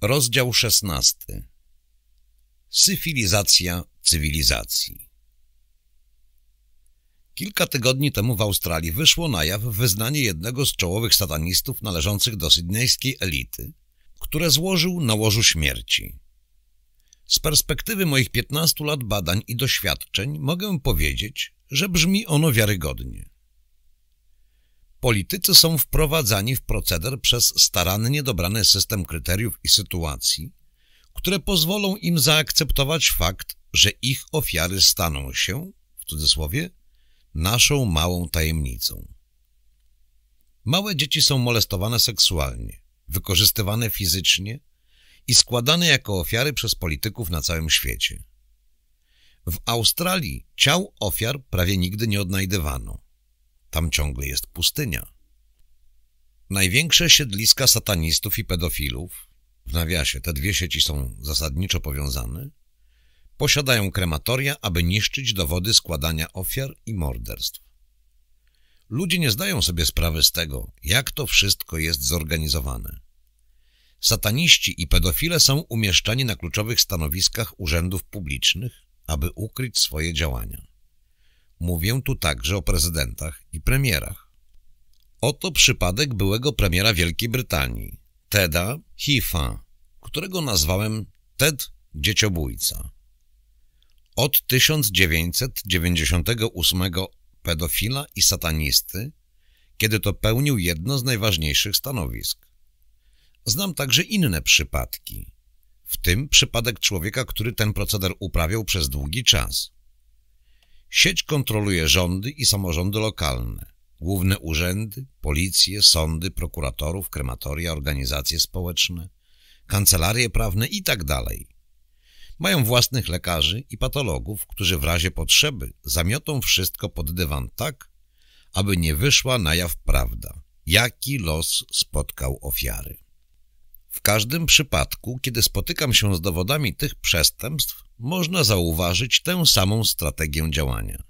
Rozdział szesnasty Syfilizacja cywilizacji Kilka tygodni temu w Australii wyszło na jaw wyznanie jednego z czołowych satanistów należących do sydnejskiej elity, które złożył na łożu śmierci. Z perspektywy moich 15 lat badań i doświadczeń mogę powiedzieć, że brzmi ono wiarygodnie. Politycy są wprowadzani w proceder przez starannie dobrany system kryteriów i sytuacji, które pozwolą im zaakceptować fakt, że ich ofiary staną się, w cudzysłowie, naszą małą tajemnicą. Małe dzieci są molestowane seksualnie, wykorzystywane fizycznie i składane jako ofiary przez polityków na całym świecie. W Australii ciał ofiar prawie nigdy nie odnajdywano. Tam ciągle jest pustynia. Największe siedliska satanistów i pedofilów, w nawiasie te dwie sieci są zasadniczo powiązane, posiadają krematoria, aby niszczyć dowody składania ofiar i morderstw. Ludzie nie zdają sobie sprawy z tego, jak to wszystko jest zorganizowane. Sataniści i pedofile są umieszczani na kluczowych stanowiskach urzędów publicznych, aby ukryć swoje działania. Mówię tu także o prezydentach i premierach. Oto przypadek byłego premiera Wielkiej Brytanii, Teda Heath'a, którego nazwałem Ted Dzieciobójca. Od 1998 pedofila i satanisty, kiedy to pełnił jedno z najważniejszych stanowisk. Znam także inne przypadki, w tym przypadek człowieka, który ten proceder uprawiał przez długi czas. Sieć kontroluje rządy i samorządy lokalne, główne urzędy, policje, sądy, prokuratorów, krematoria, organizacje społeczne, kancelarie prawne itd. Tak Mają własnych lekarzy i patologów, którzy w razie potrzeby zamiotą wszystko pod dywan tak, aby nie wyszła na jaw prawda, jaki los spotkał ofiary. W każdym przypadku, kiedy spotykam się z dowodami tych przestępstw, można zauważyć tę samą strategię działania.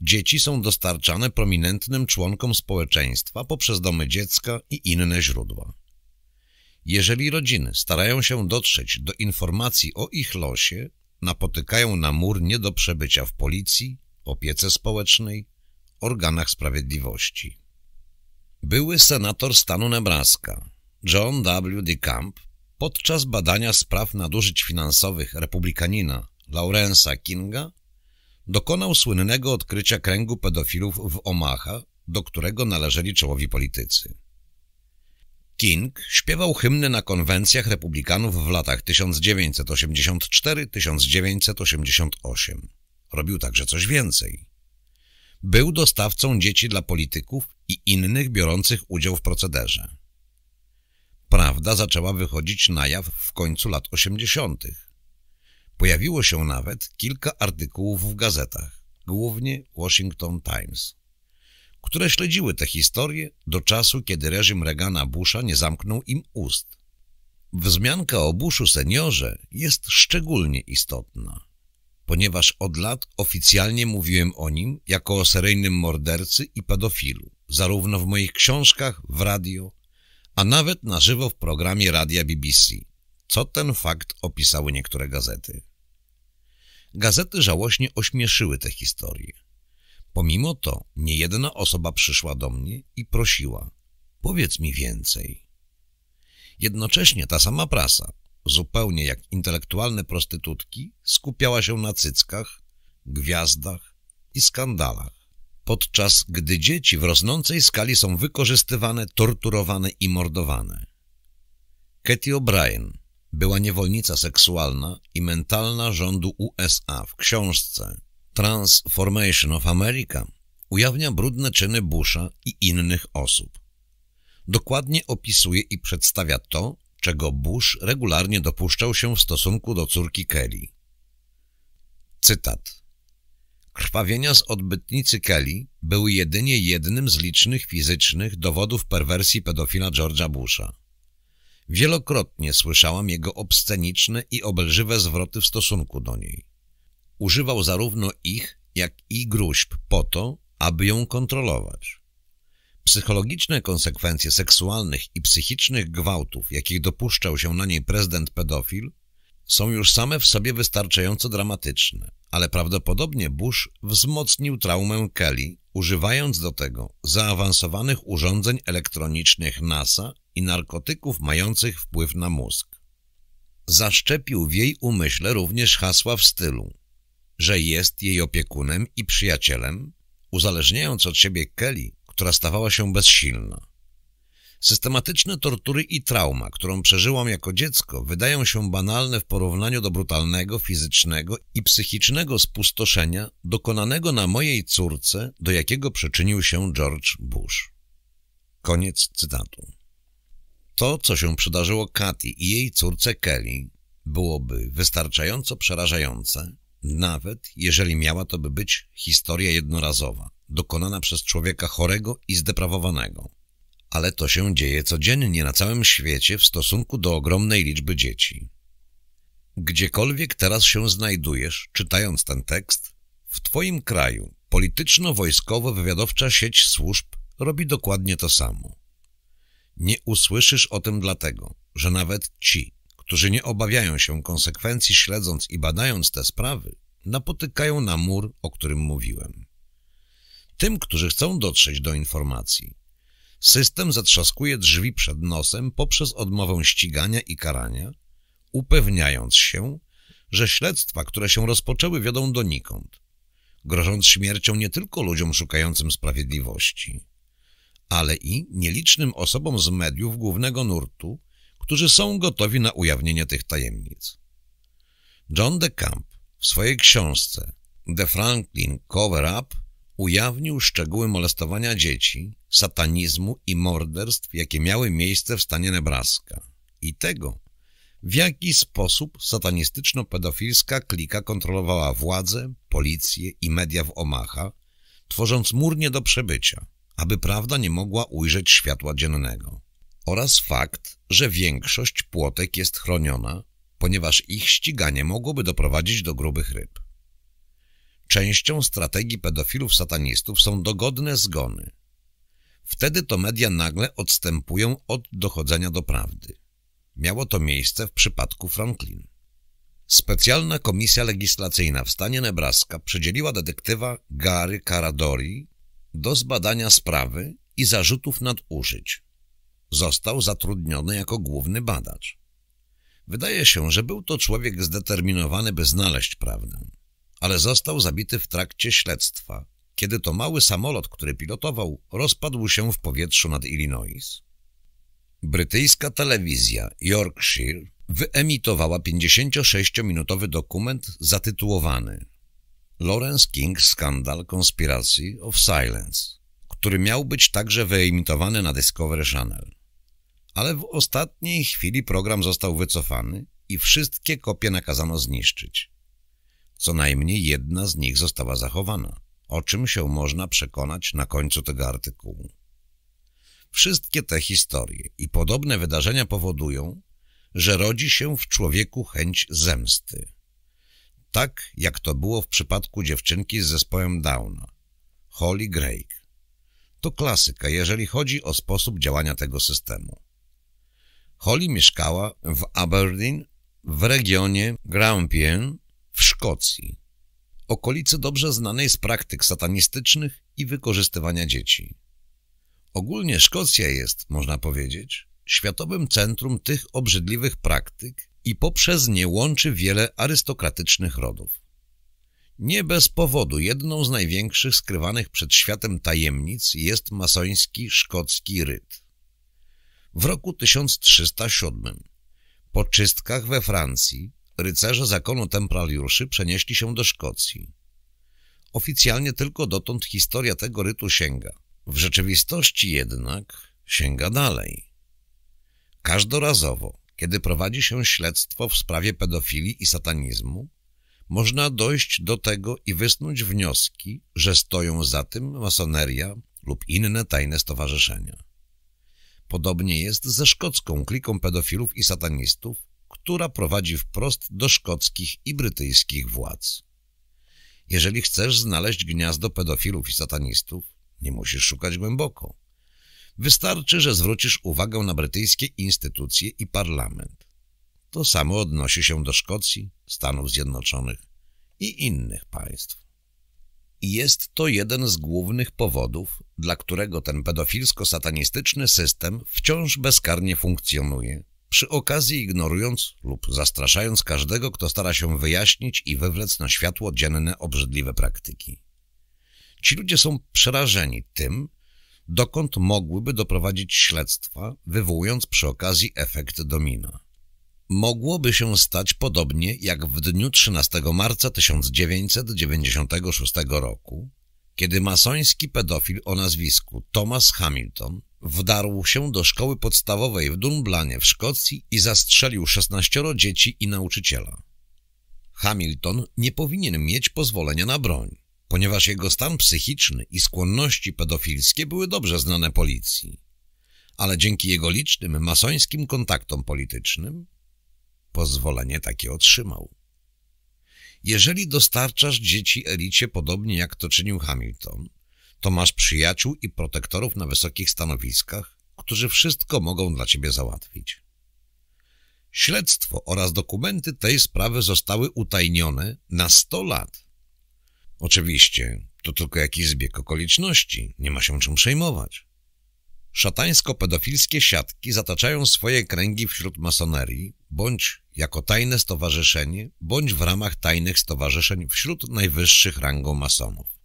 Dzieci są dostarczane prominentnym członkom społeczeństwa poprzez domy dziecka i inne źródła. Jeżeli rodziny starają się dotrzeć do informacji o ich losie, napotykają na mur nie do przebycia w policji, opiece społecznej, organach sprawiedliwości. Były senator stanu Nebraska, John W. DeCamp, podczas badania spraw nadużyć finansowych republikanina Laurensa Kinga, dokonał słynnego odkrycia kręgu pedofilów w Omaha, do którego należeli czołowi politycy. King śpiewał hymny na konwencjach republikanów w latach 1984-1988. Robił także coś więcej. Był dostawcą dzieci dla polityków i innych biorących udział w procederze. Prawda zaczęła wychodzić na jaw w końcu lat 80. Pojawiło się nawet kilka artykułów w gazetach, głównie Washington Times które śledziły tę historię do czasu, kiedy reżim Reagana Busha nie zamknął im ust. Wzmianka o Bushu seniorze jest szczególnie istotna, ponieważ od lat oficjalnie mówiłem o nim jako o seryjnym mordercy i pedofilu, zarówno w moich książkach, w radio, a nawet na żywo w programie radia BBC, co ten fakt opisały niektóre gazety. Gazety żałośnie ośmieszyły tę historię. Pomimo to niejedna osoba przyszła do mnie i prosiła, powiedz mi więcej. Jednocześnie ta sama prasa, zupełnie jak intelektualne prostytutki, skupiała się na cyckach, gwiazdach i skandalach, podczas gdy dzieci w rosnącej skali są wykorzystywane, torturowane i mordowane. Katie O'Brien była niewolnica seksualna i mentalna rządu USA w książce Transformation of America ujawnia brudne czyny Busha i innych osób. Dokładnie opisuje i przedstawia to, czego Bush regularnie dopuszczał się w stosunku do córki Kelly. Cytat. Krwawienia z odbytnicy Kelly były jedynie jednym z licznych fizycznych dowodów perwersji pedofila George'a Busha. Wielokrotnie słyszałam jego obsceniczne i obelżywe zwroty w stosunku do niej. Używał zarówno ich, jak i gruźb po to, aby ją kontrolować. Psychologiczne konsekwencje seksualnych i psychicznych gwałtów, jakich dopuszczał się na niej prezydent pedofil, są już same w sobie wystarczająco dramatyczne, ale prawdopodobnie Bush wzmocnił traumę Kelly, używając do tego zaawansowanych urządzeń elektronicznych NASA i narkotyków mających wpływ na mózg. Zaszczepił w jej umyśle również hasła w stylu, że jest jej opiekunem i przyjacielem, uzależniając od siebie Kelly, która stawała się bezsilna. Systematyczne tortury i trauma, którą przeżyłam jako dziecko, wydają się banalne w porównaniu do brutalnego, fizycznego i psychicznego spustoszenia dokonanego na mojej córce, do jakiego przyczynił się George Bush. Koniec cytatu. To, co się przydarzyło Katy i jej córce Kelly, byłoby wystarczająco przerażające, nawet jeżeli miała to by być historia jednorazowa, dokonana przez człowieka chorego i zdeprawowanego. Ale to się dzieje codziennie na całym świecie w stosunku do ogromnej liczby dzieci. Gdziekolwiek teraz się znajdujesz, czytając ten tekst, w Twoim kraju polityczno-wojskowo-wywiadowcza sieć służb robi dokładnie to samo. Nie usłyszysz o tym dlatego, że nawet ci, którzy nie obawiają się konsekwencji śledząc i badając te sprawy, napotykają na mur, o którym mówiłem. Tym, którzy chcą dotrzeć do informacji, system zatrzaskuje drzwi przed nosem poprzez odmowę ścigania i karania, upewniając się, że śledztwa, które się rozpoczęły, wiodą donikąd, grożąc śmiercią nie tylko ludziom szukającym sprawiedliwości, ale i nielicznym osobom z mediów głównego nurtu, którzy są gotowi na ujawnienie tych tajemnic. John de Camp w swojej książce The Franklin Cover-Up ujawnił szczegóły molestowania dzieci, satanizmu i morderstw, jakie miały miejsce w stanie Nebraska i tego, w jaki sposób satanistyczno-pedofilska klika kontrolowała władzę, policję i media w Omaha, tworząc mur nie do przebycia, aby prawda nie mogła ujrzeć światła dziennego. Oraz fakt, że większość płotek jest chroniona, ponieważ ich ściganie mogłoby doprowadzić do grubych ryb. Częścią strategii pedofilów satanistów są dogodne zgony. Wtedy to media nagle odstępują od dochodzenia do prawdy. Miało to miejsce w przypadku Franklin. Specjalna komisja legislacyjna w stanie Nebraska przydzieliła detektywa Gary Caradori do zbadania sprawy i zarzutów nadużyć. Został zatrudniony jako główny badacz. Wydaje się, że był to człowiek zdeterminowany, by znaleźć prawdę ale został zabity w trakcie śledztwa, kiedy to mały samolot, który pilotował, rozpadł się w powietrzu nad Illinois. Brytyjska telewizja Yorkshire wyemitowała 56-minutowy dokument zatytułowany Lawrence King Scandal Conspiracy of Silence, który miał być także wyemitowany na Discovery Channel. Ale w ostatniej chwili program został wycofany i wszystkie kopie nakazano zniszczyć. Co najmniej jedna z nich została zachowana, o czym się można przekonać na końcu tego artykułu. Wszystkie te historie i podobne wydarzenia powodują, że rodzi się w człowieku chęć zemsty. Tak jak to było w przypadku dziewczynki z zespołem Downa, Holly Drake. To klasyka, jeżeli chodzi o sposób działania tego systemu. Holly mieszkała w Aberdeen w regionie Grampian w Szkocji, okolicy dobrze znanej z praktyk satanistycznych i wykorzystywania dzieci. Ogólnie Szkocja jest, można powiedzieć, światowym centrum tych obrzydliwych praktyk i poprzez nie łączy wiele arystokratycznych rodów. Nie bez powodu jedną z największych skrywanych przed światem tajemnic jest masoński szkocki ryt. W roku 1307 po czystkach we Francji rycerze zakonu templariuszy przenieśli się do Szkocji. Oficjalnie tylko dotąd historia tego rytu sięga. W rzeczywistości jednak sięga dalej. Każdorazowo, kiedy prowadzi się śledztwo w sprawie pedofilii i satanizmu, można dojść do tego i wysnuć wnioski, że stoją za tym masoneria lub inne tajne stowarzyszenia. Podobnie jest ze szkocką kliką pedofilów i satanistów, która prowadzi wprost do szkockich i brytyjskich władz. Jeżeli chcesz znaleźć gniazdo pedofilów i satanistów, nie musisz szukać głęboko. Wystarczy, że zwrócisz uwagę na brytyjskie instytucje i parlament. To samo odnosi się do Szkocji, Stanów Zjednoczonych i innych państw. Jest to jeden z głównych powodów, dla którego ten pedofilsko-satanistyczny system wciąż bezkarnie funkcjonuje, przy okazji ignorując lub zastraszając każdego, kto stara się wyjaśnić i wywlec na światło dzienne obrzydliwe praktyki. Ci ludzie są przerażeni tym, dokąd mogłyby doprowadzić śledztwa, wywołując przy okazji efekt domina. Mogłoby się stać podobnie jak w dniu 13 marca 1996 roku, kiedy masoński pedofil o nazwisku Thomas Hamilton wdarł się do szkoły podstawowej w Dunblanie w Szkocji i zastrzelił 16 dzieci i nauczyciela. Hamilton nie powinien mieć pozwolenia na broń, ponieważ jego stan psychiczny i skłonności pedofilskie były dobrze znane policji. Ale dzięki jego licznym masońskim kontaktom politycznym pozwolenie takie otrzymał. Jeżeli dostarczasz dzieci elicie podobnie jak to czynił Hamilton, to masz przyjaciół i protektorów na wysokich stanowiskach, którzy wszystko mogą dla ciebie załatwić. Śledztwo oraz dokumenty tej sprawy zostały utajnione na 100 lat. Oczywiście, to tylko jakiś zbieg okoliczności, nie ma się czym przejmować. Szatańsko-pedofilskie siatki zataczają swoje kręgi wśród masonerii, bądź jako tajne stowarzyszenie, bądź w ramach tajnych stowarzyszeń wśród najwyższych rangą masonów.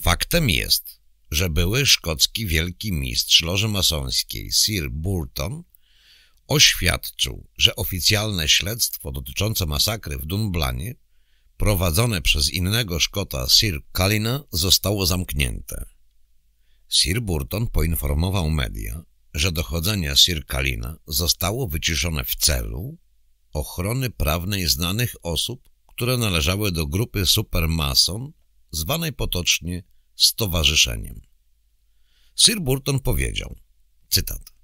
Faktem jest, że były szkocki wielki mistrz loży masońskiej Sir Burton oświadczył, że oficjalne śledztwo dotyczące masakry w Dunblanie prowadzone przez innego Szkota Sir Kalina zostało zamknięte. Sir Burton poinformował media, że dochodzenie Sir Kalina zostało wyciszone w celu ochrony prawnej znanych osób, które należały do grupy Supermason, zwanej potocznie Stowarzyszeniem. Sir Burton powiedział, cytat,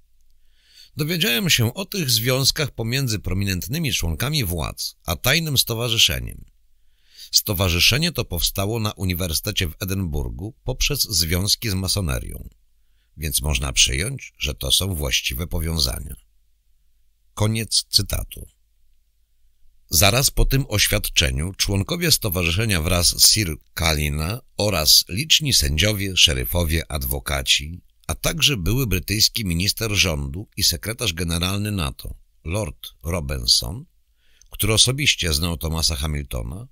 Dowiedziałem się o tych związkach pomiędzy prominentnymi członkami władz, a tajnym stowarzyszeniem. Stowarzyszenie to powstało na Uniwersytecie w Edynburgu poprzez związki z masonerią, więc można przyjąć, że to są właściwe powiązania. Koniec cytatu. Zaraz po tym oświadczeniu członkowie stowarzyszenia wraz z Sir Kalina oraz liczni sędziowie, szeryfowie, adwokaci, a także były brytyjski minister rządu i sekretarz generalny NATO, Lord Robinson, który osobiście znał Thomasa Hamiltona,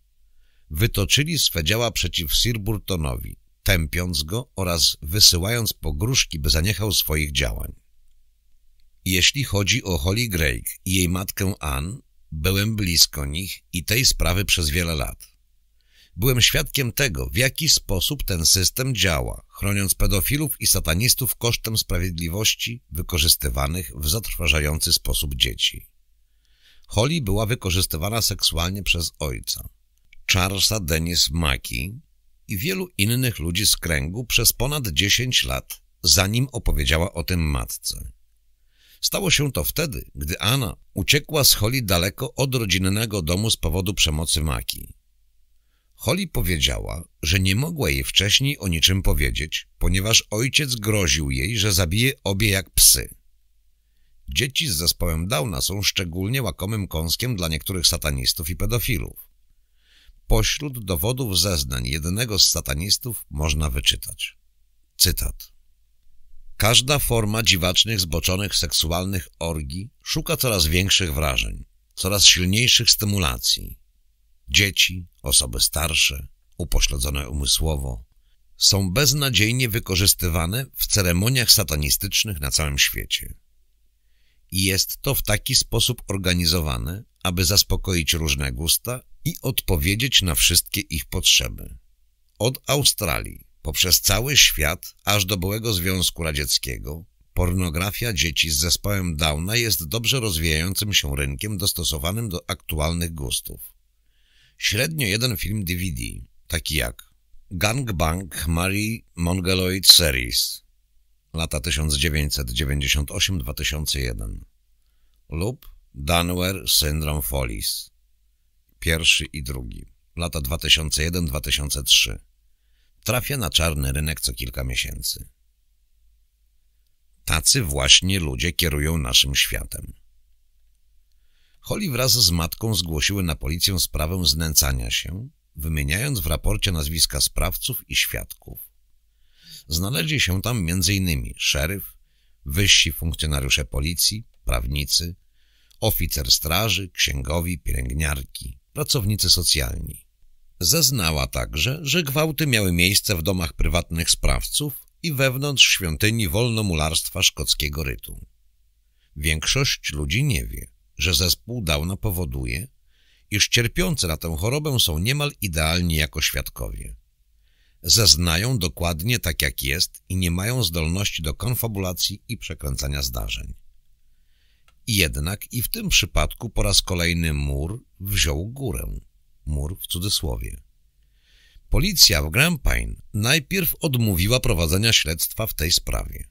wytoczyli swe działa przeciw Sir Burtonowi, tępiąc go oraz wysyłając pogróżki, by zaniechał swoich działań. Jeśli chodzi o Holly Greig i jej matkę Ann, byłem blisko nich i tej sprawy przez wiele lat. Byłem świadkiem tego, w jaki sposób ten system działa, chroniąc pedofilów i satanistów kosztem sprawiedliwości wykorzystywanych w zatrważający sposób dzieci. Holly była wykorzystywana seksualnie przez ojca. Charlesa Dennis Mackie i wielu innych ludzi z kręgu przez ponad 10 lat, zanim opowiedziała o tym matce. Stało się to wtedy, gdy Anna uciekła z Holly daleko od rodzinnego domu z powodu przemocy Maki. Holly powiedziała, że nie mogła jej wcześniej o niczym powiedzieć, ponieważ ojciec groził jej, że zabije obie jak psy. Dzieci z zespołem Downa są szczególnie łakomym kąskiem dla niektórych satanistów i pedofilów. Pośród dowodów zeznań jednego z satanistów można wyczytać. Cytat. Każda forma dziwacznych, zboczonych, seksualnych orgii szuka coraz większych wrażeń, coraz silniejszych stymulacji. Dzieci, osoby starsze, upośledzone umysłowo, są beznadziejnie wykorzystywane w ceremoniach satanistycznych na całym świecie. I jest to w taki sposób organizowane, aby zaspokoić różne gusta i odpowiedzieć na wszystkie ich potrzeby. Od Australii poprzez cały świat, aż do byłego Związku Radzieckiego, pornografia dzieci z zespołem Downa jest dobrze rozwijającym się rynkiem dostosowanym do aktualnych gustów. Średnio jeden film DVD, taki jak Gangbang Marie Mongoloid Series lata 1998-2001 lub Danware Syndrome Follies pierwszy i drugi lata 2001-2003 trafia na czarny rynek co kilka miesięcy. tacy właśnie ludzie kierują naszym światem. Holly wraz z matką zgłosiły na policję sprawę znęcania się, wymieniając w raporcie nazwiska sprawców i świadków. Znaleźli się tam m.in. szeryf, wyżsi funkcjonariusze policji, prawnicy, oficer straży, księgowi, pielęgniarki, pracownicy socjalni. Zeznała także, że gwałty miały miejsce w domach prywatnych sprawców i wewnątrz świątyni wolnomularstwa szkockiego rytu. Większość ludzi nie wie, że zespół Downa powoduje, iż cierpiące na tę chorobę są niemal idealni jako świadkowie. Zeznają dokładnie tak jak jest i nie mają zdolności do konfabulacji i przekręcania zdarzeń. Jednak i w tym przypadku po raz kolejny mur wziął górę. Mur w cudzysłowie. Policja w Grampian najpierw odmówiła prowadzenia śledztwa w tej sprawie.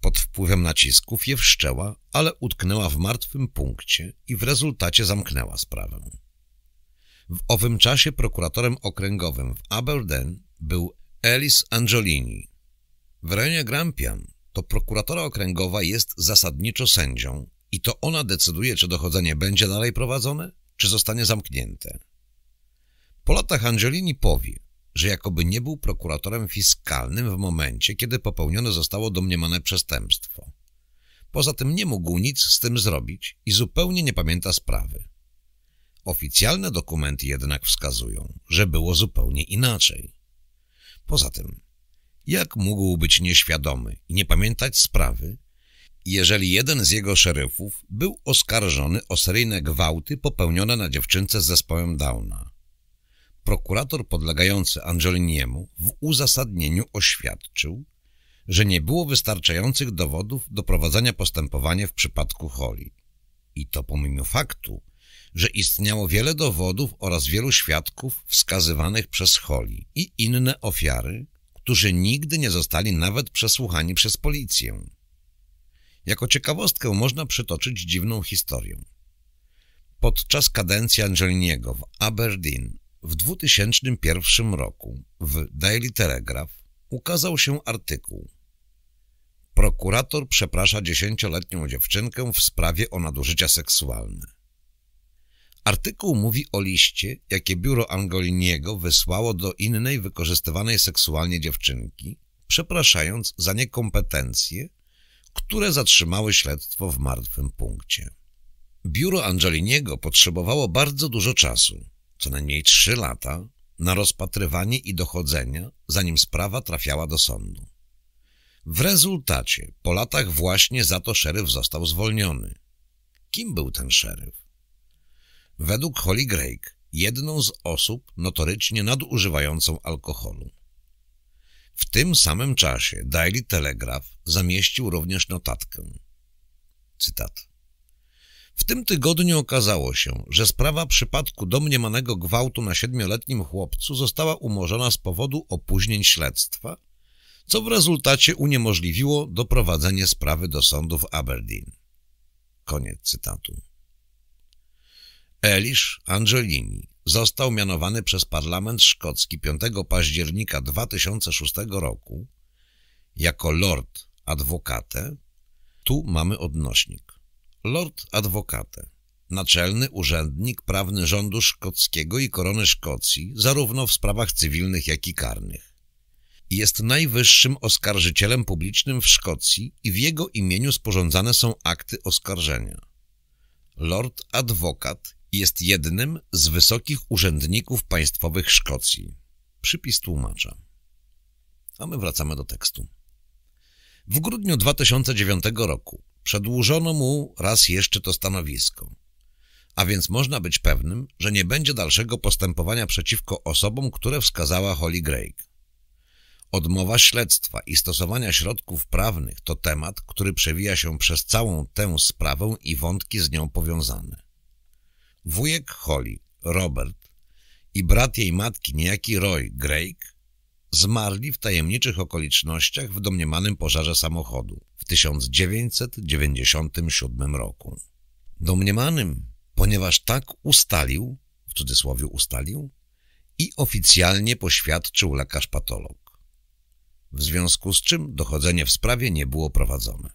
Pod wpływem nacisków je wszczęła, ale utknęła w martwym punkcie i w rezultacie zamknęła sprawę. W owym czasie prokuratorem okręgowym w Aberdeen był Alice Angiolini. W rejonie Grampian to prokuratora okręgowa jest zasadniczo sędzią i to ona decyduje, czy dochodzenie będzie dalej prowadzone, czy zostanie zamknięte. Po latach Angelini powie, że jakoby nie był prokuratorem fiskalnym w momencie, kiedy popełnione zostało domniemane przestępstwo. Poza tym nie mógł nic z tym zrobić i zupełnie nie pamięta sprawy. Oficjalne dokumenty jednak wskazują, że było zupełnie inaczej. Poza tym, jak mógł być nieświadomy i nie pamiętać sprawy, jeżeli jeden z jego szeryfów był oskarżony o seryjne gwałty popełnione na dziewczynce z zespołem Downa. Prokurator podlegający Angeliniemu w uzasadnieniu oświadczył, że nie było wystarczających dowodów do prowadzenia postępowania w przypadku Holly. I to pomimo faktu, że istniało wiele dowodów oraz wielu świadków wskazywanych przez Holly i inne ofiary, którzy nigdy nie zostali nawet przesłuchani przez policję. Jako ciekawostkę można przytoczyć dziwną historię. Podczas kadencji Angeliniego w Aberdeen w 2001 roku w Daily Telegraph ukazał się artykuł Prokurator przeprasza dziesięcioletnią dziewczynkę w sprawie o nadużycia seksualne. Artykuł mówi o liście, jakie biuro Angoliniego wysłało do innej wykorzystywanej seksualnie dziewczynki, przepraszając za niekompetencje, które zatrzymały śledztwo w martwym punkcie. Biuro Angeliniego potrzebowało bardzo dużo czasu, co najmniej trzy lata, na rozpatrywanie i dochodzenia, zanim sprawa trafiała do sądu. W rezultacie po latach właśnie za to szeryf został zwolniony. Kim był ten szeryf? Według Holly Drake jedną z osób notorycznie nadużywającą alkoholu. W tym samym czasie Daily Telegraph zamieścił również notatkę. Cytat. W tym tygodniu okazało się, że sprawa przypadku domniemanego gwałtu na siedmioletnim chłopcu została umorzona z powodu opóźnień śledztwa, co w rezultacie uniemożliwiło doprowadzenie sprawy do sądu w Aberdeen. Koniec cytatu. Elisz Angelini został mianowany przez parlament szkocki 5 października 2006 roku jako Lord Advocate. Tu mamy odnośnik. Lord Advocate, naczelny urzędnik prawny rządu szkockiego i korony Szkocji, zarówno w sprawach cywilnych, jak i karnych. Jest najwyższym oskarżycielem publicznym w Szkocji i w jego imieniu sporządzane są akty oskarżenia. Lord Adwokat jest jednym z wysokich urzędników państwowych Szkocji. Przypis tłumacza. A my wracamy do tekstu. W grudniu 2009 roku Przedłużono mu raz jeszcze to stanowisko. A więc można być pewnym, że nie będzie dalszego postępowania przeciwko osobom, które wskazała Holly Drake. Odmowa śledztwa i stosowania środków prawnych to temat, który przewija się przez całą tę sprawę i wątki z nią powiązane. Wujek Holly, Robert i brat jej matki, niejaki Roy Drake, zmarli w tajemniczych okolicznościach w domniemanym pożarze samochodu 1997 roku. Domniemanym, ponieważ tak ustalił, w cudzysłowie ustalił, i oficjalnie poświadczył lekarz patolog. w związku z czym dochodzenie w sprawie nie było prowadzone.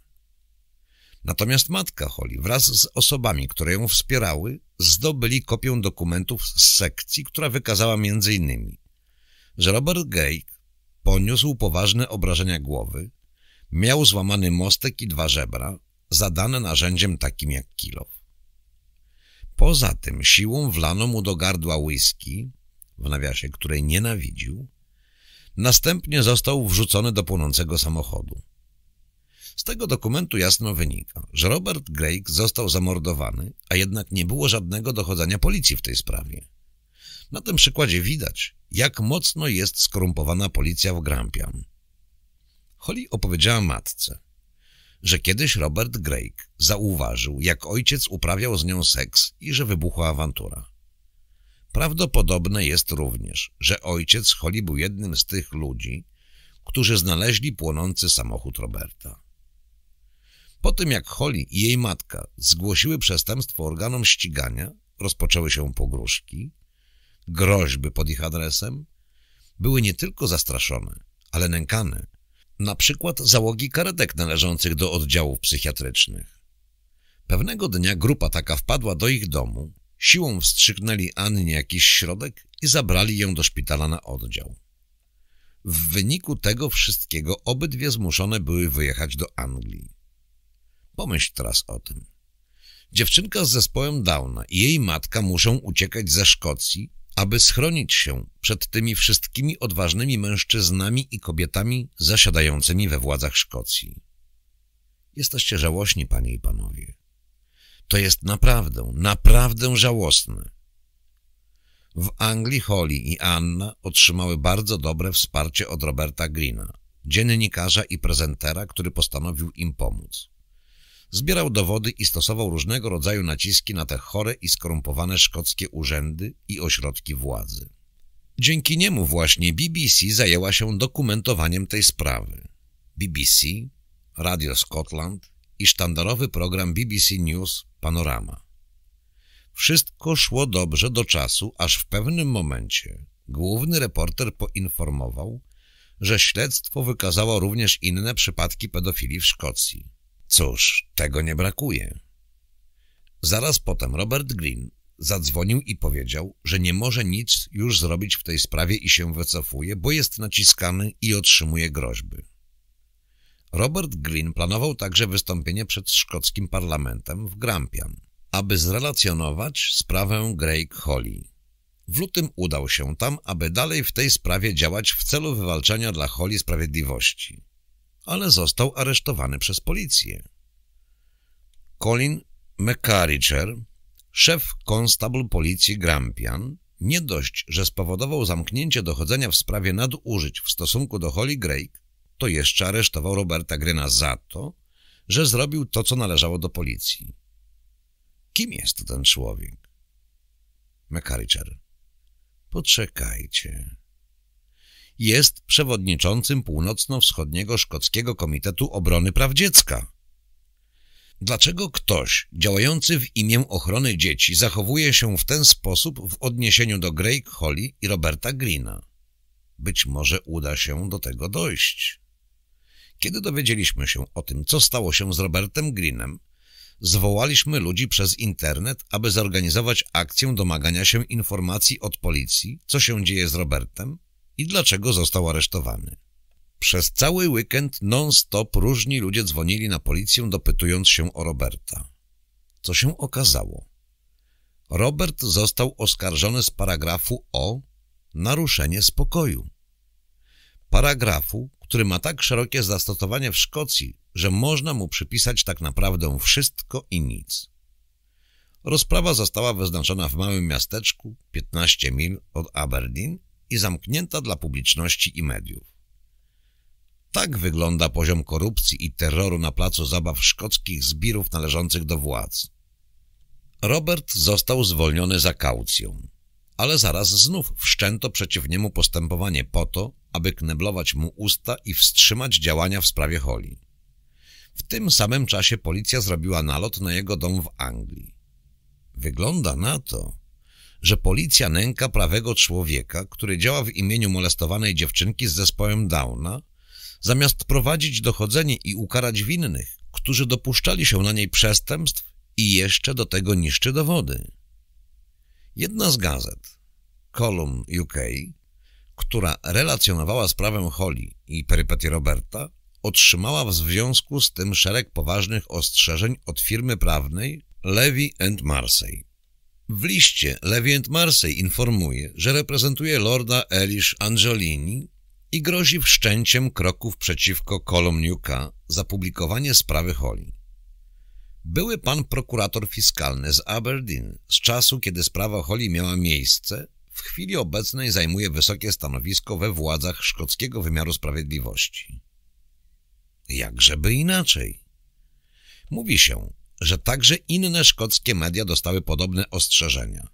Natomiast matka Holly wraz z osobami, które ją wspierały, zdobyli kopię dokumentów z sekcji, która wykazała m.in., że Robert Gay poniósł poważne obrażenia głowy, miał złamany mostek i dwa żebra, zadane narzędziem takim jak kilow. Poza tym siłą wlano mu do gardła whisky, w nawiasie której nienawidził, następnie został wrzucony do płonącego samochodu. Z tego dokumentu jasno wynika, że Robert Drake został zamordowany, a jednak nie było żadnego dochodzenia policji w tej sprawie. Na tym przykładzie widać, jak mocno jest skorumpowana policja w Grampian. Holly opowiedziała matce, że kiedyś Robert Drake zauważył, jak ojciec uprawiał z nią seks i że wybuchła awantura. Prawdopodobne jest również, że ojciec Holly był jednym z tych ludzi, którzy znaleźli płonący samochód Roberta. Po tym jak Holly i jej matka zgłosiły przestępstwo organom ścigania, rozpoczęły się pogróżki, groźby pod ich adresem, były nie tylko zastraszone, ale nękane, na przykład załogi karetek należących do oddziałów psychiatrycznych. Pewnego dnia grupa taka wpadła do ich domu, siłą wstrzyknęli Annie jakiś środek i zabrali ją do szpitala na oddział. W wyniku tego wszystkiego obydwie zmuszone były wyjechać do Anglii. Pomyśl teraz o tym. Dziewczynka z zespołem Downa i jej matka muszą uciekać ze Szkocji, aby schronić się przed tymi wszystkimi odważnymi mężczyznami i kobietami zasiadającymi we władzach Szkocji. Jesteście żałośni, panie i panowie. To jest naprawdę, naprawdę żałosne. W Anglii Holly i Anna otrzymały bardzo dobre wsparcie od Roberta Greena, dziennikarza i prezentera, który postanowił im pomóc. Zbierał dowody i stosował różnego rodzaju naciski na te chore i skorumpowane szkockie urzędy i ośrodki władzy. Dzięki niemu właśnie BBC zajęła się dokumentowaniem tej sprawy. BBC, Radio Scotland i sztandarowy program BBC News Panorama. Wszystko szło dobrze do czasu, aż w pewnym momencie główny reporter poinformował, że śledztwo wykazało również inne przypadki pedofilii w Szkocji. Cóż, tego nie brakuje. Zaraz potem Robert Green zadzwonił i powiedział, że nie może nic już zrobić w tej sprawie i się wycofuje, bo jest naciskany i otrzymuje groźby. Robert Green planował także wystąpienie przed szkockim parlamentem w Grampian, aby zrelacjonować sprawę Greg Holly. W lutym udał się tam, aby dalej w tej sprawie działać w celu wywalczenia dla Holly sprawiedliwości ale został aresztowany przez policję. Colin McCarricher, szef konstabl policji Grampian, nie dość, że spowodował zamknięcie dochodzenia w sprawie nadużyć w stosunku do Holly Drake, to jeszcze aresztował Roberta Gryna za to, że zrobił to, co należało do policji. Kim jest ten człowiek? McCarricher. Poczekajcie jest przewodniczącym Północno-Wschodniego Szkockiego Komitetu Obrony Praw Dziecka. Dlaczego ktoś działający w imię ochrony dzieci zachowuje się w ten sposób w odniesieniu do Greg Holly i Roberta Greena? Być może uda się do tego dojść. Kiedy dowiedzieliśmy się o tym, co stało się z Robertem Greenem, zwołaliśmy ludzi przez internet, aby zorganizować akcję domagania się informacji od policji, co się dzieje z Robertem, i dlaczego został aresztowany. Przez cały weekend non-stop różni ludzie dzwonili na policję dopytując się o Roberta. Co się okazało? Robert został oskarżony z paragrafu o naruszenie spokoju. Paragrafu, który ma tak szerokie zastosowanie w Szkocji, że można mu przypisać tak naprawdę wszystko i nic. Rozprawa została wyznaczona w małym miasteczku, 15 mil od Aberdeen i zamknięta dla publiczności i mediów. Tak wygląda poziom korupcji i terroru na placu zabaw szkockich zbirów należących do władz. Robert został zwolniony za kaucją, ale zaraz znów wszczęto przeciw niemu postępowanie po to, aby kneblować mu usta i wstrzymać działania w sprawie Holly. W tym samym czasie policja zrobiła nalot na jego dom w Anglii. Wygląda na to, że policja nęka prawego człowieka, który działa w imieniu molestowanej dziewczynki z zespołem Downa, zamiast prowadzić dochodzenie i ukarać winnych, którzy dopuszczali się na niej przestępstw i jeszcze do tego niszczy dowody. Jedna z gazet, Column UK, która relacjonowała sprawę Holly i perypetii Roberta, otrzymała w związku z tym szereg poważnych ostrzeżeń od firmy prawnej Levy Marseille. W liście Levy Marseille informuje, że reprezentuje lorda Elish Angiolini i grozi wszczęciem kroków przeciwko Colum Newka za publikowanie sprawy Holly. Były pan prokurator fiskalny z Aberdeen z czasu, kiedy sprawa Holly miała miejsce, w chwili obecnej zajmuje wysokie stanowisko we władzach szkockiego wymiaru sprawiedliwości. Jakżeby inaczej? Mówi się, że także inne szkockie media dostały podobne ostrzeżenia,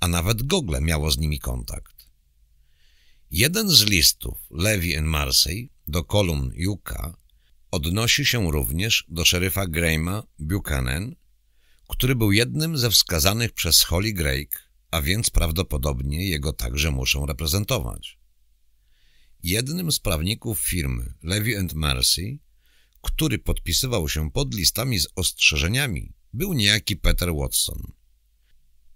a nawet Google miało z nimi kontakt. Jeden z listów Levy Marseille do kolumn UK odnosi się również do szeryfa Grahama Buchanan, który był jednym ze wskazanych przez Holly Drake, a więc prawdopodobnie jego także muszą reprezentować. Jednym z prawników firmy Levy Mercy, który podpisywał się pod listami z ostrzeżeniami, był niejaki Peter Watson.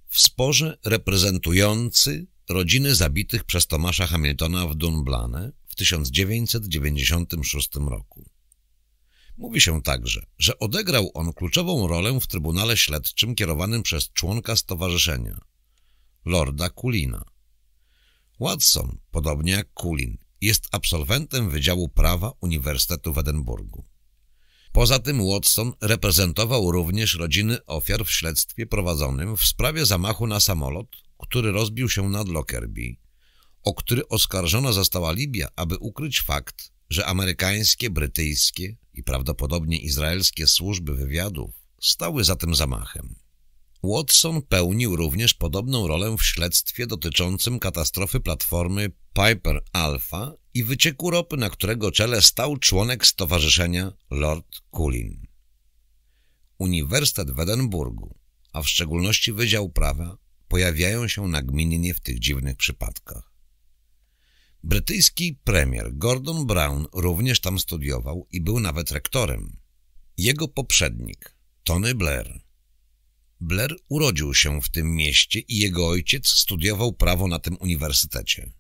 W sporze reprezentujący rodziny zabitych przez Tomasza Hamiltona w Dunblane w 1996 roku. Mówi się także, że odegrał on kluczową rolę w Trybunale Śledczym kierowanym przez członka stowarzyszenia, Lorda Kulina. Watson, podobnie jak Kulin, jest absolwentem Wydziału Prawa Uniwersytetu w Edynburgu. Poza tym Watson reprezentował również rodziny ofiar w śledztwie prowadzonym w sprawie zamachu na samolot, który rozbił się nad Lockerbie, o który oskarżona została Libia, aby ukryć fakt, że amerykańskie, brytyjskie i prawdopodobnie izraelskie służby wywiadów stały za tym zamachem. Watson pełnił również podobną rolę w śledztwie dotyczącym katastrofy platformy Piper Alpha i wycieku ropy, na którego czele stał członek stowarzyszenia Lord Cullen. Uniwersytet w Edynburgu, a w szczególności Wydział Prawa, pojawiają się nagminnie w tych dziwnych przypadkach. Brytyjski premier Gordon Brown również tam studiował i był nawet rektorem. Jego poprzednik, Tony Blair, Blair urodził się w tym mieście i jego ojciec studiował prawo na tym uniwersytecie.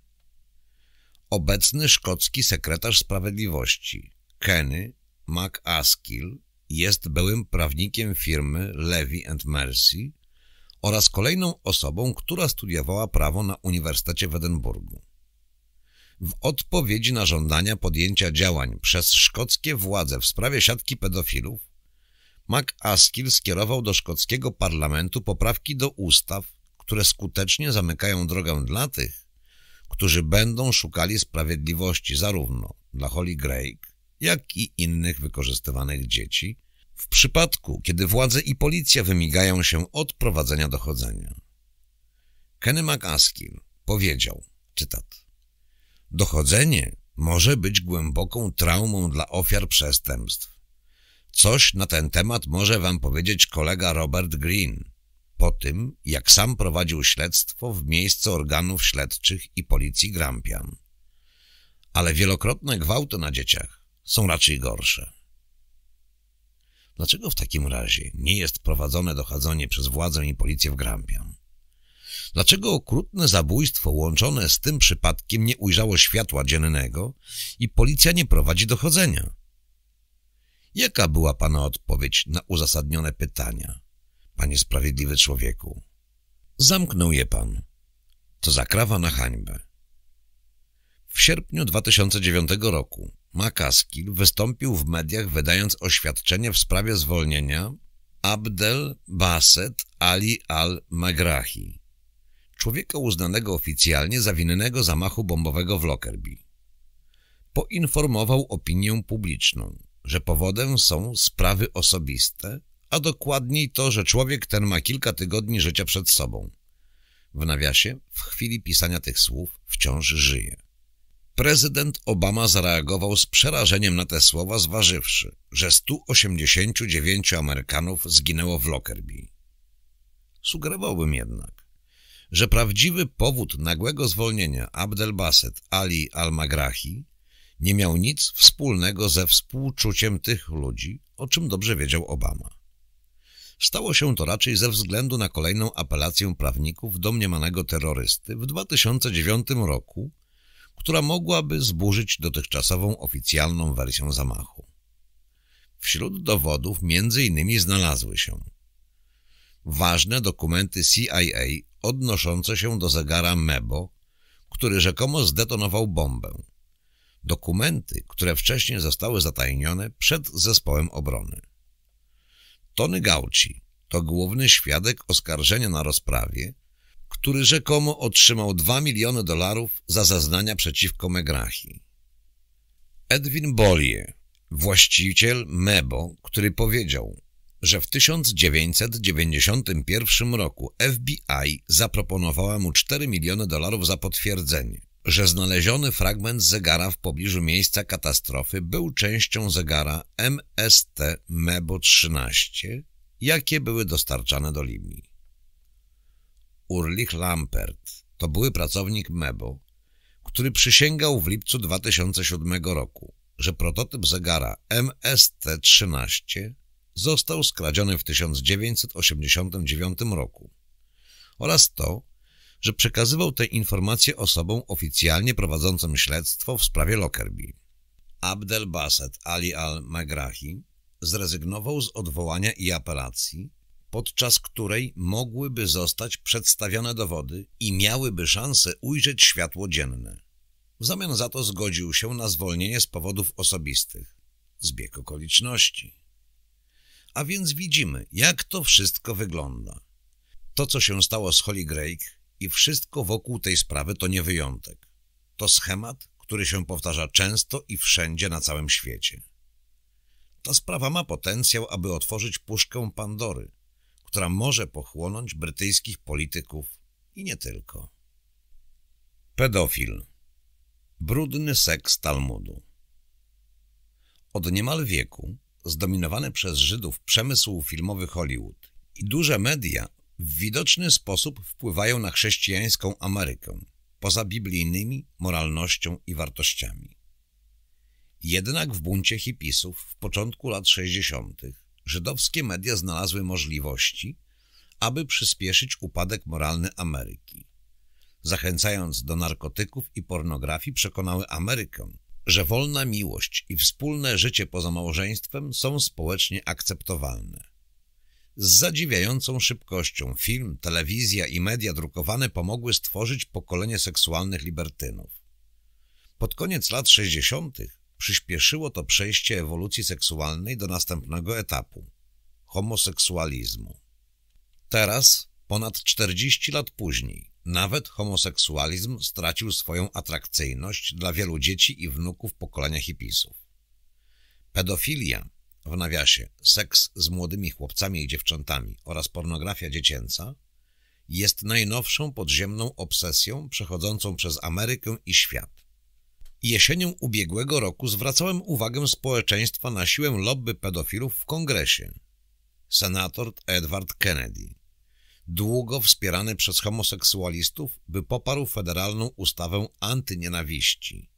Obecny szkocki sekretarz sprawiedliwości Kenny McAskill jest byłym prawnikiem firmy Levy Mercy oraz kolejną osobą, która studiowała prawo na Uniwersytecie w Edynburgu. W odpowiedzi na żądania podjęcia działań przez szkockie władze w sprawie siatki pedofilów, McAskill skierował do szkockiego parlamentu poprawki do ustaw, które skutecznie zamykają drogę dla tych, którzy będą szukali sprawiedliwości zarówno dla Holly Drake, jak i innych wykorzystywanych dzieci, w przypadku, kiedy władze i policja wymigają się od prowadzenia dochodzenia. Kenny McAskill powiedział, cytat, Dochodzenie może być głęboką traumą dla ofiar przestępstw. Coś na ten temat może wam powiedzieć kolega Robert Green, po tym jak sam prowadził śledztwo w miejscu organów śledczych i policji Grampian. Ale wielokrotne gwałty na dzieciach są raczej gorsze. Dlaczego w takim razie nie jest prowadzone dochodzenie przez władzę i policję w Grampian? Dlaczego okrutne zabójstwo łączone z tym przypadkiem nie ujrzało światła dziennego i policja nie prowadzi dochodzenia? Jaka była Pana odpowiedź na uzasadnione pytania, Panie Sprawiedliwy Człowieku? Zamknął je Pan. To zakrawa na hańbę. W sierpniu 2009 roku Makaskil wystąpił w mediach wydając oświadczenie w sprawie zwolnienia Abdel Baset Ali al-Magrahi, człowieka uznanego oficjalnie za winnego zamachu bombowego w Lockerbie. Poinformował opinię publiczną, że powodem są sprawy osobiste, a dokładniej to, że człowiek ten ma kilka tygodni życia przed sobą. W nawiasie, w chwili pisania tych słów, wciąż żyje. Prezydent Obama zareagował z przerażeniem na te słowa, zważywszy, że 189 Amerykanów zginęło w Lockerbie. Sugerowałbym jednak, że prawdziwy powód nagłego zwolnienia Abdel Baset Ali al-Magrahi nie miał nic wspólnego ze współczuciem tych ludzi, o czym dobrze wiedział Obama. Stało się to raczej ze względu na kolejną apelację prawników domniemanego terrorysty w 2009 roku, która mogłaby zburzyć dotychczasową oficjalną wersję zamachu. Wśród dowodów innymi znalazły się ważne dokumenty CIA odnoszące się do zegara Mebo, który rzekomo zdetonował bombę. Dokumenty, które wcześniej zostały zatajnione przed zespołem obrony. Tony Gauci to główny świadek oskarżenia na rozprawie, który rzekomo otrzymał 2 miliony dolarów za zeznania przeciwko Megrahi. Edwin Bollier, właściciel Mebo, który powiedział, że w 1991 roku FBI zaproponowała mu 4 miliony dolarów za potwierdzenie, że znaleziony fragment zegara w pobliżu miejsca katastrofy był częścią zegara MST Mebo 13, jakie były dostarczane do Libii. Urlich Lampert to były pracownik Mebo, który przysięgał w lipcu 2007 roku, że prototyp zegara MST-13 został skradziony w 1989 roku oraz to, że przekazywał te informacje osobom oficjalnie prowadzącym śledztwo w sprawie Lockerbie. Abdel Baset Ali al-Magrahi zrezygnował z odwołania i apelacji, podczas której mogłyby zostać przedstawione dowody i miałyby szansę ujrzeć światło dzienne. W zamian za to zgodził się na zwolnienie z powodów osobistych. Zbieg okoliczności. A więc widzimy, jak to wszystko wygląda. To, co się stało z Holly Drake i wszystko wokół tej sprawy to nie wyjątek. To schemat, który się powtarza często i wszędzie na całym świecie. Ta sprawa ma potencjał, aby otworzyć puszkę Pandory, która może pochłonąć brytyjskich polityków i nie tylko. Pedofil Brudny seks Talmudu Od niemal wieku zdominowany przez Żydów przemysł filmowy Hollywood i duże media w widoczny sposób wpływają na chrześcijańską Amerykę, poza biblijnymi moralnością i wartościami. Jednak w buncie hipisów w początku lat 60. żydowskie media znalazły możliwości, aby przyspieszyć upadek moralny Ameryki. Zachęcając do narkotyków i pornografii przekonały Amerykę, że wolna miłość i wspólne życie poza małżeństwem są społecznie akceptowalne. Z zadziwiającą szybkością film, telewizja i media drukowane pomogły stworzyć pokolenie seksualnych libertynów. Pod koniec lat 60. przyspieszyło to przejście ewolucji seksualnej do następnego etapu – homoseksualizmu. Teraz, ponad 40 lat później, nawet homoseksualizm stracił swoją atrakcyjność dla wielu dzieci i wnuków pokolenia hipisów. Pedofilia, w nawiasie seks z młodymi chłopcami i dziewczętami oraz pornografia dziecięca, jest najnowszą podziemną obsesją przechodzącą przez Amerykę i świat. Jesienią ubiegłego roku zwracałem uwagę społeczeństwa na siłę lobby pedofilów w kongresie. Senator Edward Kennedy długo wspierany przez homoseksualistów, by poparł federalną ustawę antynienawiści.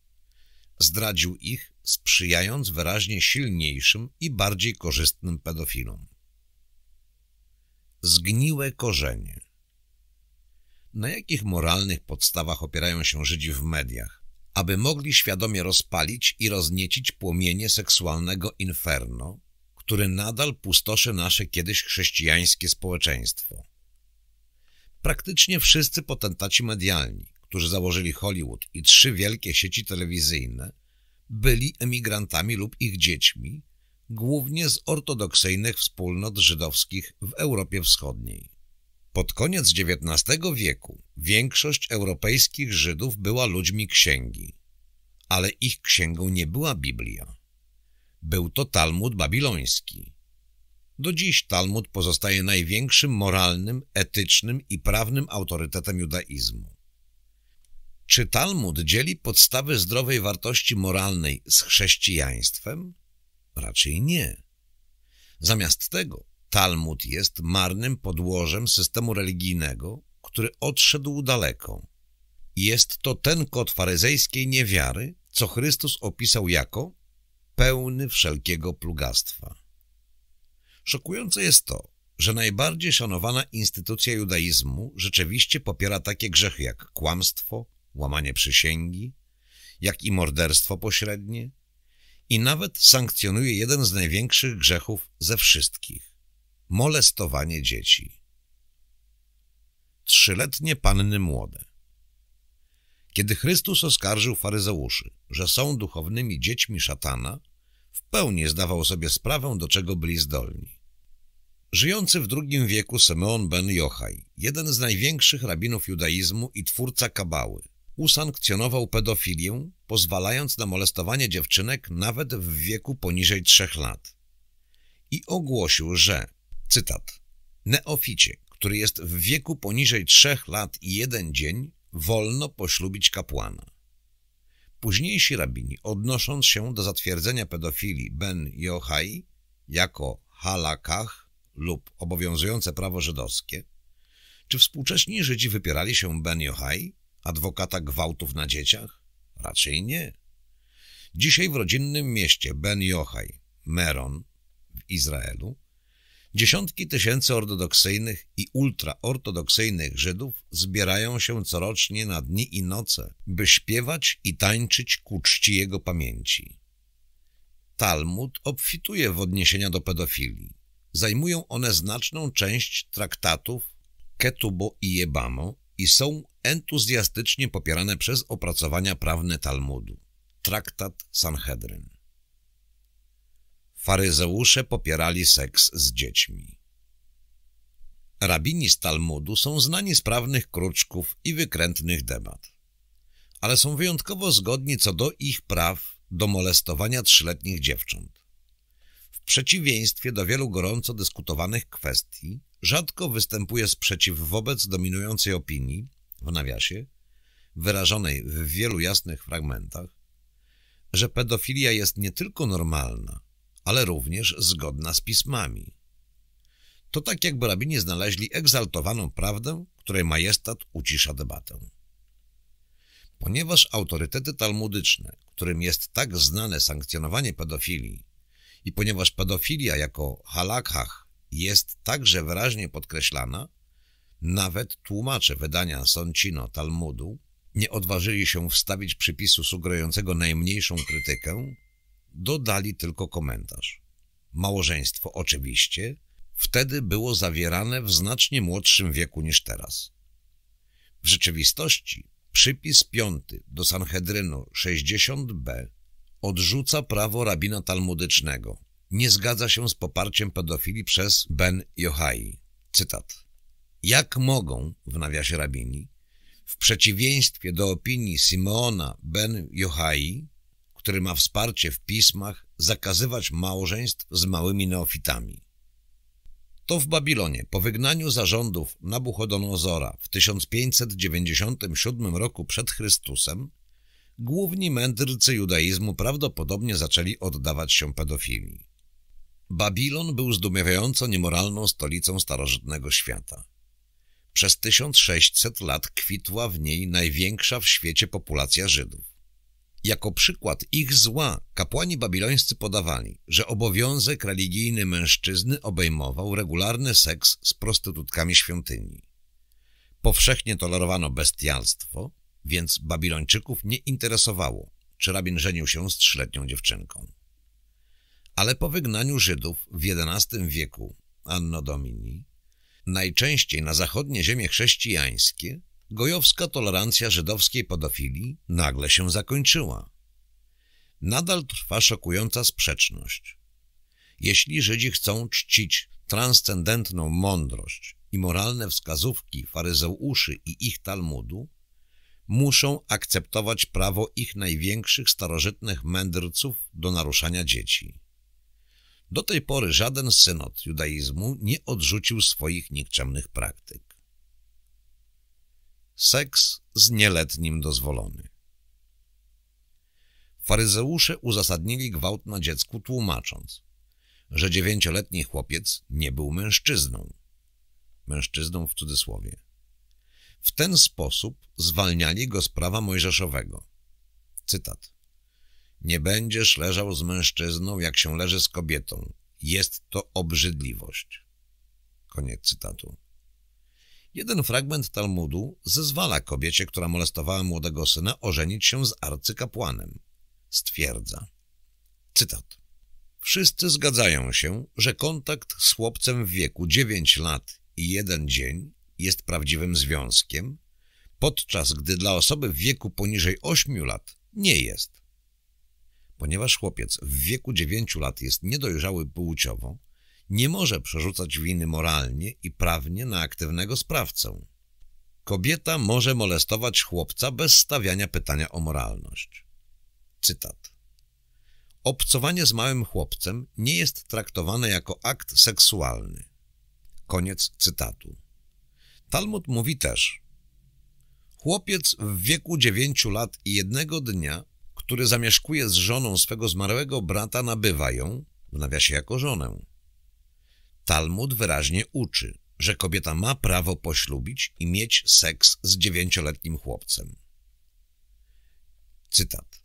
Zdradził ich, sprzyjając wyraźnie silniejszym i bardziej korzystnym pedofilom. Zgniłe korzenie Na jakich moralnych podstawach opierają się Żydzi w mediach, aby mogli świadomie rozpalić i rozniecić płomienie seksualnego inferno, który nadal pustoszy nasze kiedyś chrześcijańskie społeczeństwo? Praktycznie wszyscy potentaci medialni, którzy założyli Hollywood i trzy wielkie sieci telewizyjne, byli emigrantami lub ich dziećmi, głównie z ortodoksyjnych wspólnot żydowskich w Europie Wschodniej. Pod koniec XIX wieku większość europejskich Żydów była ludźmi księgi, ale ich księgą nie była Biblia. Był to Talmud babiloński, do dziś Talmud pozostaje największym moralnym, etycznym i prawnym autorytetem judaizmu. Czy Talmud dzieli podstawy zdrowej wartości moralnej z chrześcijaństwem? Raczej nie. Zamiast tego Talmud jest marnym podłożem systemu religijnego, który odszedł daleko. Jest to ten kod faryzejskiej niewiary, co Chrystus opisał jako pełny wszelkiego plugastwa. Szokujące jest to, że najbardziej szanowana instytucja judaizmu rzeczywiście popiera takie grzechy jak kłamstwo, łamanie przysięgi, jak i morderstwo pośrednie i nawet sankcjonuje jeden z największych grzechów ze wszystkich – molestowanie dzieci. Trzyletnie panny młode Kiedy Chrystus oskarżył faryzeuszy, że są duchownymi dziećmi szatana, w pełni zdawał sobie sprawę, do czego byli zdolni. Żyjący w II wieku Simeon ben Yochai, jeden z największych rabinów judaizmu i twórca kabały, usankcjonował pedofilię, pozwalając na molestowanie dziewczynek nawet w wieku poniżej trzech lat. I ogłosił, że, cytat, neoficie, który jest w wieku poniżej trzech lat i jeden dzień, wolno poślubić kapłana. Późniejsi rabini, odnosząc się do zatwierdzenia pedofilii Ben Yochai jako halakach lub obowiązujące prawo żydowskie, czy współcześni Żydzi wypierali się Ben Yochai, adwokata gwałtów na dzieciach? Raczej nie. Dzisiaj w rodzinnym mieście Ben Yochai, Meron w Izraelu, Dziesiątki tysięcy ortodoksyjnych i ultraortodoksyjnych Żydów zbierają się corocznie na dni i noce, by śpiewać i tańczyć ku czci jego pamięci. Talmud obfituje w odniesienia do pedofilii. Zajmują one znaczną część traktatów Ketubo i Jebamo i są entuzjastycznie popierane przez opracowania prawne Talmudu. Traktat Sanhedryn. Faryzeusze popierali seks z dziećmi. Rabini z Talmudu są znani z prawnych kruczków i wykrętnych debat, ale są wyjątkowo zgodni co do ich praw do molestowania trzyletnich dziewcząt. W przeciwieństwie do wielu gorąco dyskutowanych kwestii, rzadko występuje sprzeciw wobec dominującej opinii, w nawiasie, wyrażonej w wielu jasnych fragmentach, że pedofilia jest nie tylko normalna, ale również zgodna z pismami. To tak jakby rabini znaleźli egzaltowaną prawdę, której majestat ucisza debatę. Ponieważ autorytety talmudyczne, którym jest tak znane sankcjonowanie pedofilii i ponieważ pedofilia jako halakhach jest także wyraźnie podkreślana, nawet tłumacze wydania Soncino Talmudu nie odważyli się wstawić przypisu sugerującego najmniejszą krytykę, dodali tylko komentarz. Małżeństwo oczywiście wtedy było zawierane w znacznie młodszym wieku niż teraz. W rzeczywistości przypis piąty do Sanhedrynu 60b odrzuca prawo rabina talmudycznego. Nie zgadza się z poparciem pedofilii przez Ben Yochai. Cytat. Jak mogą, w nawiasie rabini, w przeciwieństwie do opinii Simeona ben Yochai, który ma wsparcie w pismach, zakazywać małżeństw z małymi neofitami. To w Babilonie, po wygnaniu zarządów Nabuchodonozora w 1597 roku przed Chrystusem, główni mędrcy judaizmu prawdopodobnie zaczęli oddawać się pedofilii. Babilon był zdumiewająco niemoralną stolicą starożytnego świata. Przez 1600 lat kwitła w niej największa w świecie populacja Żydów. Jako przykład ich zła kapłani babilońscy podawali, że obowiązek religijny mężczyzny obejmował regularny seks z prostytutkami świątyni. Powszechnie tolerowano bestialstwo, więc Babilończyków nie interesowało, czy rabin żenił się z trzyletnią dziewczynką. Ale po wygnaniu Żydów w XI wieku, Anno Domini, najczęściej na zachodnie ziemie chrześcijańskie, gojowska tolerancja żydowskiej pedofilii nagle się zakończyła. Nadal trwa szokująca sprzeczność. Jeśli Żydzi chcą czcić transcendentną mądrość i moralne wskazówki faryzeuszy i ich Talmudu, muszą akceptować prawo ich największych starożytnych mędrców do naruszania dzieci. Do tej pory żaden synod judaizmu nie odrzucił swoich nikczemnych praktyk. Seks z nieletnim dozwolony. Faryzeusze uzasadnili gwałt na dziecku tłumacząc, że dziewięcioletni chłopiec nie był mężczyzną. Mężczyzną w cudzysłowie. W ten sposób zwalniali go z prawa mojżeszowego. Cytat. Nie będziesz leżał z mężczyzną, jak się leży z kobietą. Jest to obrzydliwość. Koniec cytatu. Jeden fragment Talmudu zezwala kobiecie, która molestowała młodego syna, ożenić się z arcykapłanem. Stwierdza. Cytat. Wszyscy zgadzają się, że kontakt z chłopcem w wieku 9 lat i jeden dzień jest prawdziwym związkiem, podczas gdy dla osoby w wieku poniżej 8 lat nie jest. Ponieważ chłopiec w wieku 9 lat jest niedojrzały płciowo, nie może przerzucać winy moralnie i prawnie na aktywnego sprawcę. Kobieta może molestować chłopca bez stawiania pytania o moralność. Cytat. Obcowanie z małym chłopcem nie jest traktowane jako akt seksualny. Koniec cytatu. Talmud mówi też Chłopiec w wieku dziewięciu lat i jednego dnia, który zamieszkuje z żoną swego zmarłego brata, nabywa ją, w nawiasie jako żonę. Talmud wyraźnie uczy, że kobieta ma prawo poślubić i mieć seks z dziewięcioletnim chłopcem. Cytat.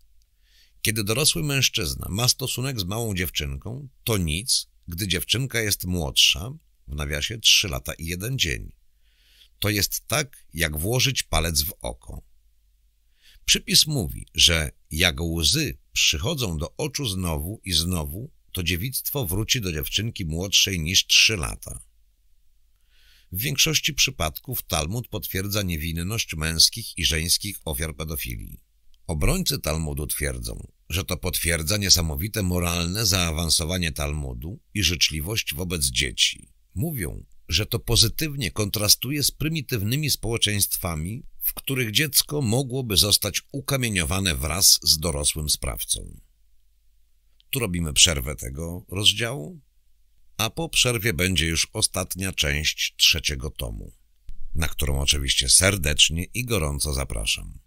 Kiedy dorosły mężczyzna ma stosunek z małą dziewczynką, to nic, gdy dziewczynka jest młodsza, w nawiasie trzy lata i jeden dzień. To jest tak, jak włożyć palec w oko. Przypis mówi, że jak łzy przychodzą do oczu znowu i znowu, to dziewictwo wróci do dziewczynki młodszej niż trzy lata. W większości przypadków Talmud potwierdza niewinność męskich i żeńskich ofiar pedofilii. Obrońcy Talmudu twierdzą, że to potwierdza niesamowite moralne zaawansowanie Talmudu i życzliwość wobec dzieci. Mówią, że to pozytywnie kontrastuje z prymitywnymi społeczeństwami, w których dziecko mogłoby zostać ukamieniowane wraz z dorosłym sprawcą. Tu robimy przerwę tego rozdziału, a po przerwie będzie już ostatnia część trzeciego tomu, na którą oczywiście serdecznie i gorąco zapraszam.